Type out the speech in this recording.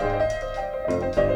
Música